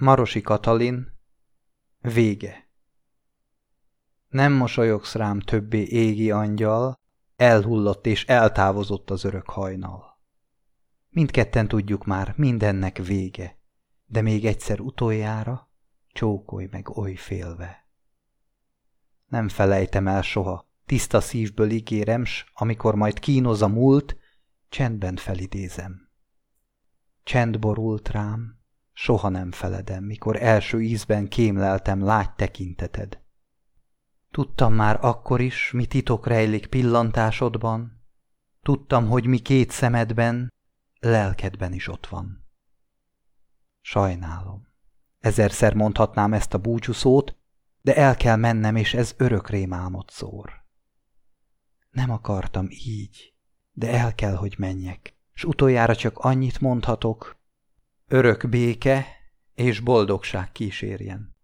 Marosi Katalin Vége Nem mosolyogsz rám többé égi angyal, elhullott és eltávozott az örök hajnal. Mindketten tudjuk már, mindennek vége, de még egyszer utoljára csókolj meg oly félve. Nem felejtem el soha, tiszta szívből ígérem, s amikor majd kínoz a múlt, csendben felidézem. Csend borult rám, soha nem feledem, mikor első ízben kémleltem lágy tekinteted. Tudtam már akkor is, mi titok rejlik pillantásodban, tudtam, hogy mi két szemedben, lelkedben is ott van. Sajnálom. Ezerszer mondhatnám ezt a búcsúszót, de el kell mennem, és ez örök rémálmot szór. Nem akartam így, de el kell, hogy menjek, s utoljára csak annyit mondhatok, örök béke és boldogság kísérjen.